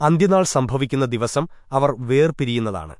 അന്ത്യനാൾ സംഭവിക്കുന്ന ദിവസം അവർ വേർപിരിയുന്നതാണ്.